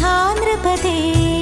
्रपदे